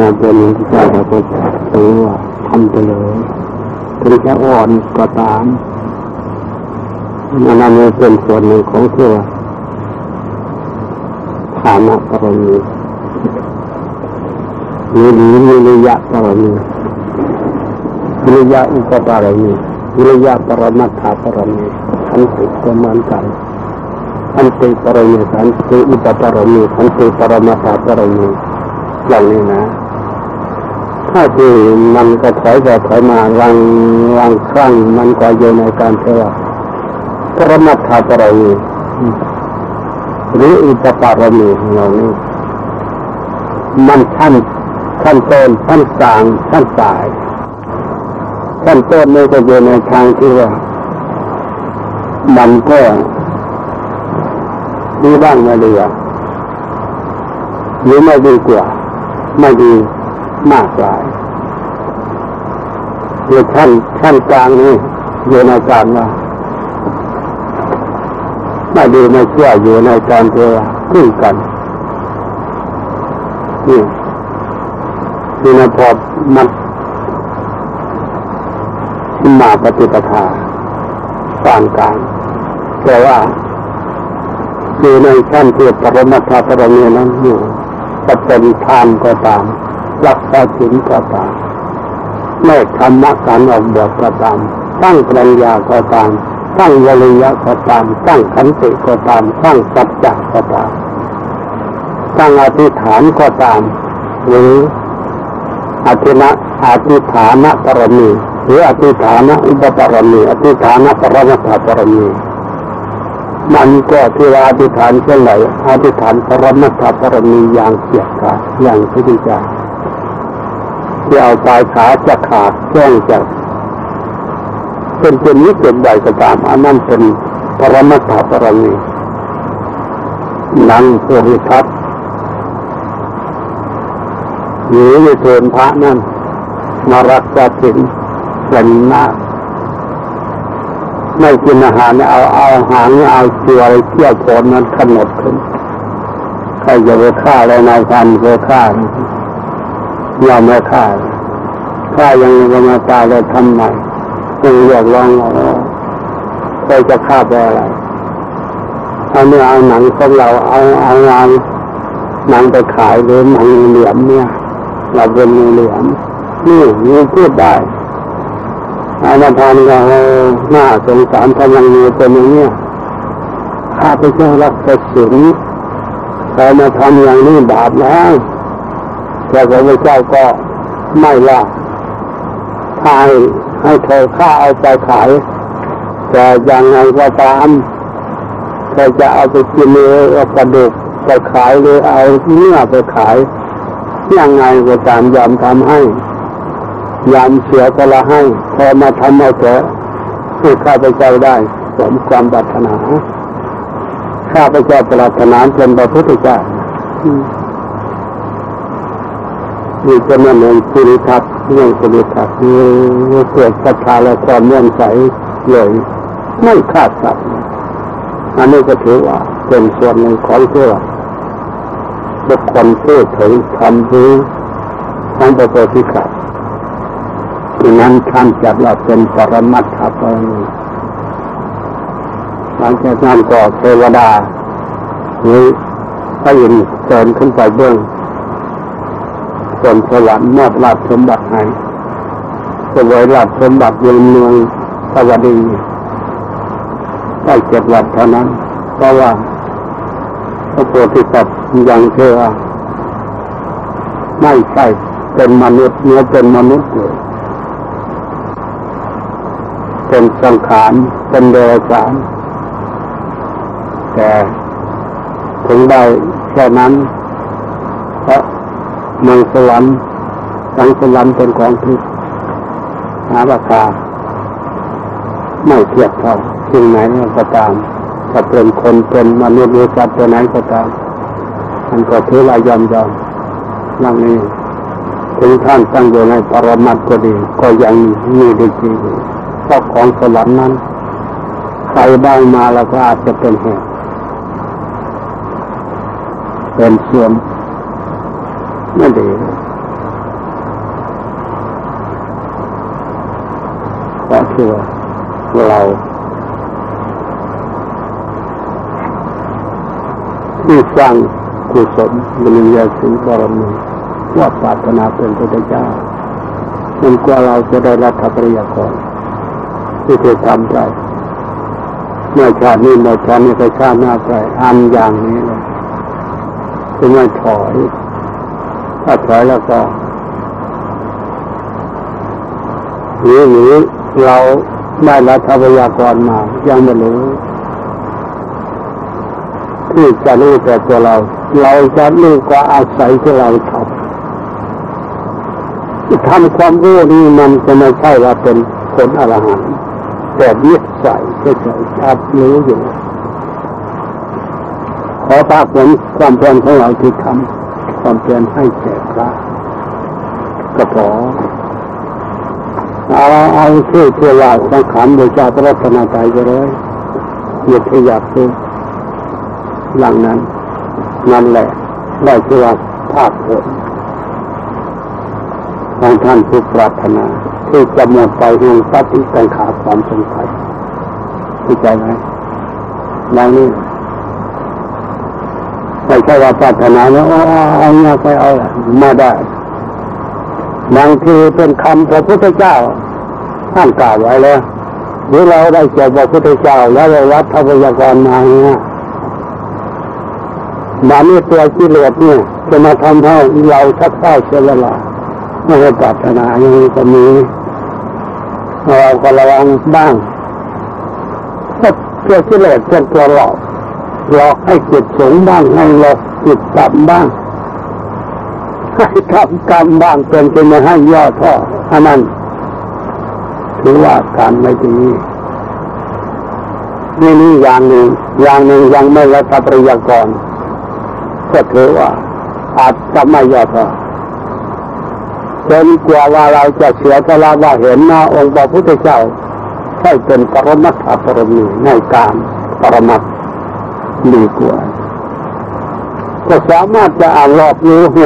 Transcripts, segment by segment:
นาตัวนี้ที่เจ้าเราก็ถือว่าทำไปเลยถึงจะอ่อนก็ตามนั่นเป็นส่วนหนึ่งของตัวฐานะปรมีมีหรือมีนิยะปรมีวิริยะอุปปารมีวิริยะปรมัตถาปรมีขันติก็เหมือนกันขันติปรมีขันติอุปปารมีขันติปรมัตถาปรมีอย่างนี้นะ ถ้าที่มันก็ถอยไปถอยมาวังวังครั้งมันก็อยู่ในการเทวะปรมัตถาปรมีหรืออุปปารมีเหล่านี้มันขั้นขั้นต้นขั้นกลางขั้นปลายขั้นต้นนี่ก็อยู่ในทางที่ว่ามันก็ดีบ้างไม่ดีอะหรือไม่ดีกว่าไม่ดี มากหลายหรือขั้นขั้นกลางนี่อยู่ในการว่าไม่ดีไม่เชื่ออยู่ในการเทวขึ้นกันนี่นี่นะพอมันมาปฏิปทาปานกลางแต่ว่าอยู่ในขั้นเทียบปรมัตถปรมีนั้นอยู่จะเป็นทานก็ตาม รักษาศีลก็ตามแม่ธรรมะการออกบวชก็ตาม ตั้งปัญญาก็ตาม ตั้งวริยะก็ตาม ตั้งขันติก็ตาม ตั้งสัจจะก็ตาม ตั้งอธิษฐานก็ตาม หรืออธินะอธิฐานะปรมีหรืออธิฐานะอุปปรมีอธิฐานะปรมัตถปรมีมันก็ที่ว่าอธิษฐานเช่นไรอธิษฐานปรมัตถปรมีอย่างเกียรติอย่างพระพุทธเจ้า ที่เอาปลายขาจะขาดแจ้งจากเป็นเป็นนิสัยใดก็ตามอันนั้นเป็นปรมัตถปรมีนั่งโพธิทัตหรือในเทินพระนั่นมารักษาศีลเป็นนาไม่กินอาหารเอาเอาหารเอาตัวอะไรเที่ยวโผลนั้นขนดขึ้นใครจะไปฆ่าอะไรนายพันไปฆ่า ยอมม่ฆ่าฆ่ายังกรรมตายเลยทำใหม่ยังเรียกร้องเราจะฆ่าไปอะไรเอาเนื้อเอาหนังของเราเอาเอางานหนังไปขายหรือหนังเหลี่ยมเนี่ยเราเป็นเหลี่ยมนี่มีพูดได้อาณาพานก็หน้าสงสารทำยังมีเป็นอย่างนี้ข้าพเจ้ารักแต่ศีลใครมาทำอย่างนี้บาปแล้ว แต่พระเจ้าก็ไม่ละทายให้เธอข้าเอาไปขาย แต่ยังไงก็ตามเธอจะเอาไปกินเนื้อกระดูกไปขายหรือเอาเนื้อไปขาย ยังไงก็ตามยอมทำให้ยอมเสียก็ละให้พอมาทำเอาเถอะให้ข้าพเจ้าได้สมความปรารถนาข้าพเจ้าปรารถนาเป็นพระพุทธเจ้า นี่จะนั่นเองสุริทัศน์เรื่องสุริทัศน์นี่เกิดศรัทธาและความเมื่อใสเลยไม่ขาดสัตว์อันนี้ก็ถือว่าเป็นส่วนหนึ่งของเพื่อบุคคลพูดถึงคำรู้ของพระโพธิสัตว์ดังนั้นท่านจัดว่าเป็นปรมัตถปรมีหลังจากนั้นก็เทวดาหรือพระอินทร์เดินขึ้นไปเบื้อง บนสวรรค์มอบราชสมบัติให้สวยราชสมบัติยังเมืองสวัสดีได้เจ็ดวันเท่านั้น เพราะว่าพระโพธิสัตว์ยังเชื่อไม่ใช่เป็นมนุษย์เนื้อเป็นมนุษย์เลยเป็นสังขารเป็นเดรัจฉานแต่ถึงได้แค่นั้น เมืองสวรรค์สังสวรรค์เป็นของทิพย์หาราคาไม่เทียบเท่าสิ่งไหนก็ตามถ้าเป็นคนเป็นมนุษย์หรือสัตว์ตัวไหนก็ตามมันก็ถือว่ายอมยอมนั่งนี้ถึงท่านตั้งอยู่ในปรมัตก็ดี ก็ยังมีดีจริงเพราะของสวรรค์นั้น ใครบ้างมาแล้วก็อาจจะเป็นเหตุเป็นส่วน นั่นเองก็คือเราที่สร้างกุศลบุญญาสิบารมีว่าปรารถนาเป็นพระเจ้าจนกว่าเราจะได้รับทัพยากรที่เคยทำได้เมื่อชาตินี้เมื่อชาตินี้ไปชาติหน้าไปอันอย่างนี้เลยจะไม่ถอย ถ้าถอยแล้วก็หรือหรือเราได้รับทรัพยากรมา ยังไม่รู้ที่จะรู้แต่ตัวเรา เราจะรู้ก็อาศัยที่เราทำทำความรู้นี่มันจะไม่ใช่ว่าเป็นผลอรหันต์แต่วิสัยเฉยๆรับรู้อยู่ขอภาคผลความเพียรของเราที่ทำ ความเพียรให้แก่พระก็ขอเอาเอาชื่อเชื่อว่าสังขารโดยจาพระรัตนตรัยไปเลยอย่าขยับตัวหลังนั้น นั่นแหละ ได้ชื่อว่าภาคผลของท่านผู้ปรารถนาที่จะหมดไปแห่งปฏิสังขารความสงสัยเข้าใจไหมดังนี้ ไม่ใช่ว่าปรารถนาแล้วเอาเงี้ยไปเอาไม่ได้บางทีเป็นคำพระพุทธเจ้าท่านกล่าวไว้แล้วหรือเราได้เจอพระพุทธเจ้าแล้วเราวัดทพยากรมาเนี่ยมานี่ตัวกิเลสเนี่ยจะมาทำให้เราชักเศร้าเสียเวลาไม่ให้ปรารถนาอย่างนี้ก็มีเราก็ระวังบ้างก็ตัวกิเลสเป็นตัวหลอก หลอกให้จิตสูงบ้างให้หลอกจิตต่ำบ้างให้ทำกรรมบ้างเป็นไปไม่ให้ย่อท่ออันนั้นถือว่าการไม่ดีนี่นี่อย่างหนึ่งอย่างหนึ่งยังไม่รัฐปริยากรก็ถือว่า อาจจะไม่ย่อท่อจนกว่าว่าเราจะเสียสละว่าเห็นนะองค์พระพุทธเจ้าใช่เป็นปรมัตถปรมีในการปรมัต ดีกว่า ก็สามารถจะอ่านรอบรู้ให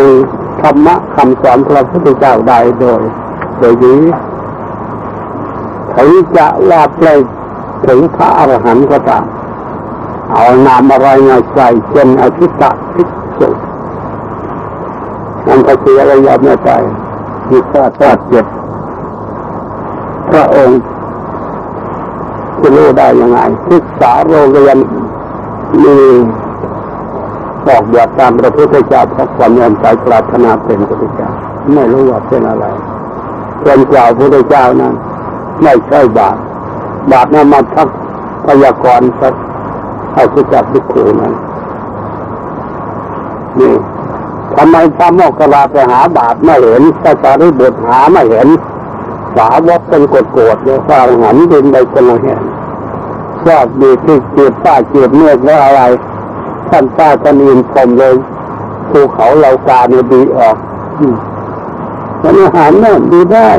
ธรรมะคำสอนพระพุทธเจ้าได้โดย โดยนี้ถึงจะว่าไปถึงพระอรหันต์ก็ตามเอานามอะไรมาใส่เช่นอธิตะพิสุนั่นก็คืออะไรยอมไม่ไปมีข้าตาเจ็บพระองค์จะรู้ได้ยังไงศึกษาโรงเรียน มีบอกบวชตามพระพุทธเจ้าเพราะความยอมใจปรารถนาเป็นพระพุทธเจ้าไม่รู้ว่าเป็นอะไรเป็นเจ้าวพระพุทธเจ้านั้นไม่ใช่บาปบาปนั้นมาทักพยากรณ์สักเอาสุจักพิคูนั้นนี่ทำไมพระโมกขลาไปหาบาปไม่เห็นพระสารีบุตรหาไม่เห็นสาวกเป็นกดโกรธเนี่ยฟ้าหันดินไปคนละแห่ง ชอบดีที่เกียบฝ้าเกียบเมือแล้วอะไรท่านป้าท่านอินผมเลยภูเขาเหล่ากาเนี่ยดีออกมันอาหารเนี่ยดีได้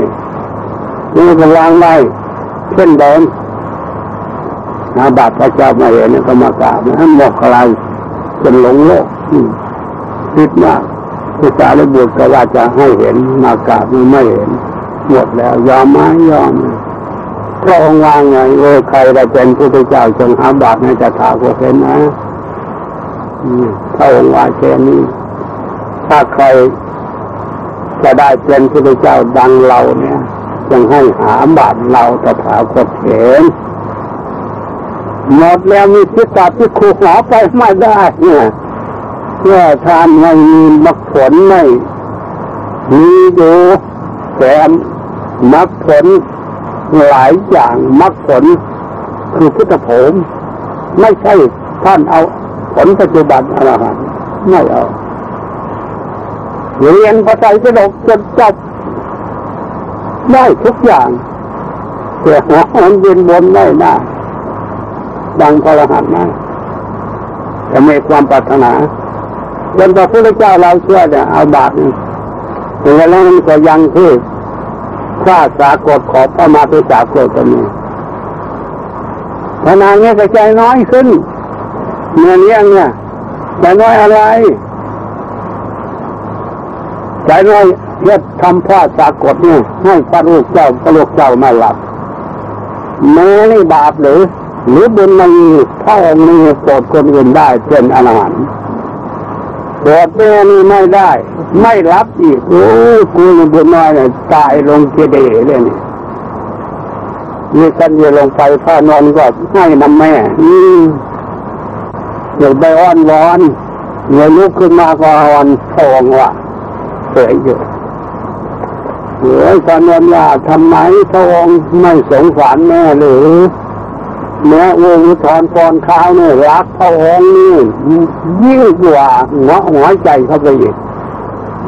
นี่ก็วางไว้เช่นเดิมนาบาทพระเจ้ามาเห็นก็มากราบนะหมกอะไรจนหลงโลกคิดมากภาษาลิบุตรก็ว่าจะให้เห็นมากราบไม่เห็นหมดแล้วยอมไหมยอม พระองค์วางไงเออใครได้เป็นพระเจ้าจงหาบาปให้จะถาก็เป็นนะถ้าองค์ว่าแค่นี้ถ้าใครจะได้เป็นพระเจ้าดังเราเนี่ยยังให้หาบาทเราตถาคตเห็นหมดแล้วมีพิกาพิคูหอไปไม่ได้เนี่ยเพื่อทานไม่มีมรรคผลไม่มีอยู่แต่มรรคผล หลายอย่างมรรคผลคือพุทธผมไม่ใช่ท่านเอาผลปัจจุบันอะไรไม่เอาเรียนภาษาจะดกจนจบได้ทุกอย่างแต่หามันเย็นบนได้นะดังพระหันนะจะมีความปรารถนาเป็นพระพุทธเจ้าเราเชื่อเนี่ยเอาบาปนี่แล้วนั้นก็ยังที่ ข้าสากดขอพระมาพิสากดตัวนี้พนาเนี้ยก็ใจน้อยขึ้นเมื่อเลี้ยงเนี่ยใจน้อยอะไรใจน้อยเฮ็ดทำพ่อสากดเนี่ยให้พระลูกเจ้าพระลูกเจ้าไม่หลับแม้นี่บาปหรือ หรือบุญมันมีถ้าองค์นี้โปรดคนอื่นได้เป็นอรหันต์ โปรดแม่นี่ไม่ได้ ไม่รับอีก โอ้กูนี่บุญน้อยเนี่ยตายลงเกเดเลยนี่มีกันยู่ลงไปผ้านอนก็ให้นำแม่อืมเดี๋ยวไปอ้อนวอนเดี๋ยวลุกขึ้นมาก็อ่อนทองว่ะเฉยอยู่เฮ้ยพานอนว่าทำไมพระองค์ไม่สงสารแม่หรือ แม่วงทอนพรข้าวเนี่ยรักพระองค์นี่ยิ่งกว่าหัวหัวใจเข้าไปอีก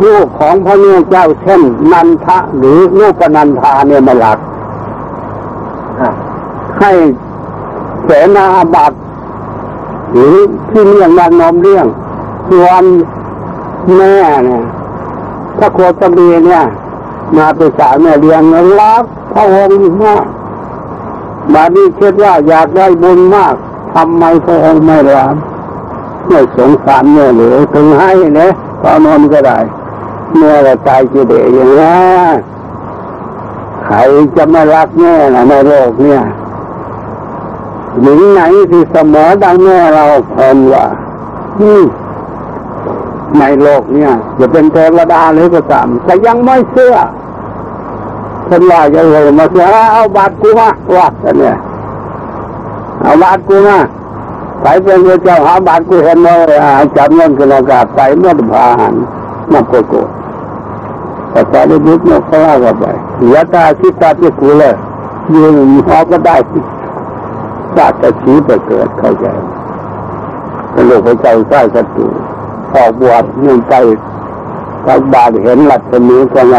ลูกของพระเนเจ้าเช่นนันทะหรือลูกปนันทาเนี่ยมาหลักให้เสนาบัตรหรือที่เลี้ยงนานนมเลี้ยงส่วนแม่เนี่ยถ้าโคตมีเนี่ย มาเป็นสาวแม่เลี้ยงรักพระองค์มาก บาดนี้คิดว่าอยากได้บุญมากทำไมพระองค์ไม่รับไม่สงสารแม่หรือถึงให้เนี่ยพอนอนก็ได้แม่ก็ตายจีเดยอย่างนี้ใครจะไม่รักแม่ล่ะในโลกเนี่ยหญิงไหนที่เสมอดังแม่เราพนว่าอืในโลกเนี่ยจะเป็นเทวดาหรือก็ตามแต่ยังไม่เชื่อ ท่านว่าจะเลยมาเสียเอาบาดกูมาว่ากันเนี่ยเอาบาดกูมาไปเป็นเจ้าหาบาดกูเห็นเลยจับเงินกันอากาศไปเมื่อพานมาโกโก้แต่ตอนนี้บุกนกเขาว่ากันไปยะตาชิตาที่กูเลยยืนหอก็ได้ชาติจะชี้ไปเกิดเข้าใจเป็นโลกพระเจ้าใต้ศัตรูออกบวชนุ่งใจทักบาทเห็นหลักคนนี้ก็ไง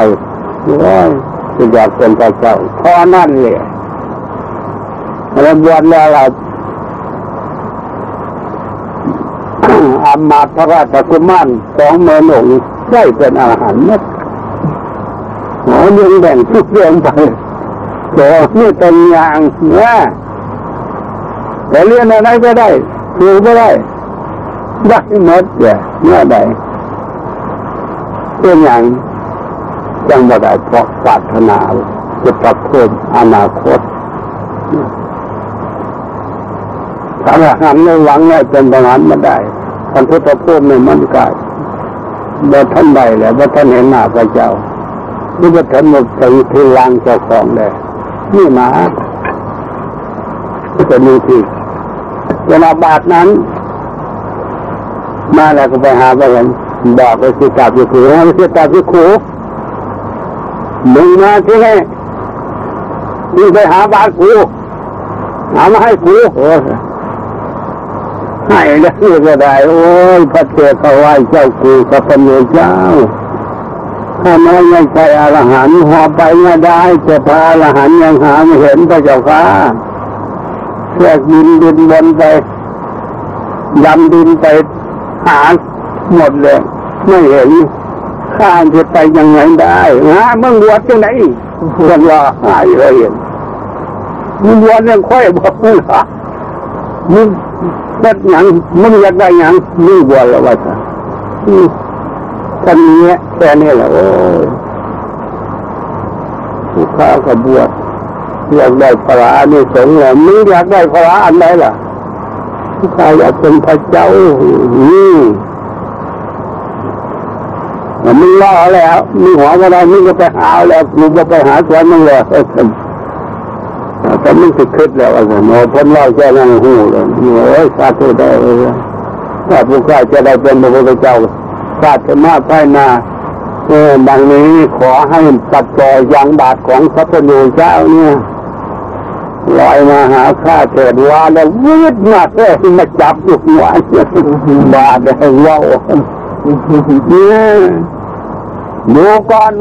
โอ้ย จะอยากเป็นพระเจ้าพอนั่นเลยแล้วบวชแล้วเราอามาพระราชกุมารสองเมืองหงได้เป็นอาหารนัดโอ้ยังแบ่งทุกเรื่องไปโอ้นี่เป็นอย่างเนี่ยแต่เรียนอะไรก็ได้ครูก็ได้ได้หมดเลยเมื่อใดเป็นอย่าง จังหวัดเพราะปรารถนาจะประเพิ่มอนาคตถ้าหันในหวังเนี่ยเป็นประหารมาได้ท่านพุทธพูดในมันกายบ่ท่านใดแหละบ่ท่านเห็นหน้าพระเจ้านี่บ่ท่านหมดถึงที่ลางเจ้าของเลยนี่มาจะมีที่เวลาบาทนั้น มาแล้วก็ไปหาไปเห็นบอกไปสิกาบอยู่ขู่ไปสิกาบอยู่ขู่ มึงมาที่ไหนมึงไปหาบาทกูหามาให้กูโอ้ให้แล้วก็ได้ โอ้ยพระเจ้าเขาไหวเจ้ากูกับพระเจ้าถ้าไม่ไม่ใช่อรหันต์หอไปไม่ได้จะพาอรหันต์ยังหาไม่เห็นพระเจ้าค่ะแค่บินบินบนไปยำดินไปหาหมดเลย ไม่เห็น ข้าจะไปยังไงได้ฮะมึงบวชที่ไหนเพื่อนว่าหายเลยมึงบวชยังค่อยบอกมึงหรอมึงเด็ดยังมึงอยากได้ยังมึงบวชแล้วว่าจะท่านนี้แค่นี้แหละโอ้ยผู้ข้ากบวชอยากได้พระอานิสงส์เหรอมึงอยากได้พระอันไหนล่ะผู้ข้าอยากเป็นพระเจ้าอืม มึงล่อแล้วมึงหัวก็ได้มึงก็ไปหาแล้วมึงก็ไปหาสวนมึงเลยแต่มึงติดคิดแล้วว่าโอ้พ้นเล่าแค่นั้นหูเลยโอ้ยสาธุได้เลยถ้าผู้ข้าจะได้เป็นพระพุทธเจ้าศาสนาภายนาเออดังนี้ขอให้ตัดต่อยังบาทของพระพุทธเจ้าเนี่ยลอยมาหาข้าเถิดว่าแล้ววืดมาเลยมาจับอยู่หัวบาดเลยว่า ก่อน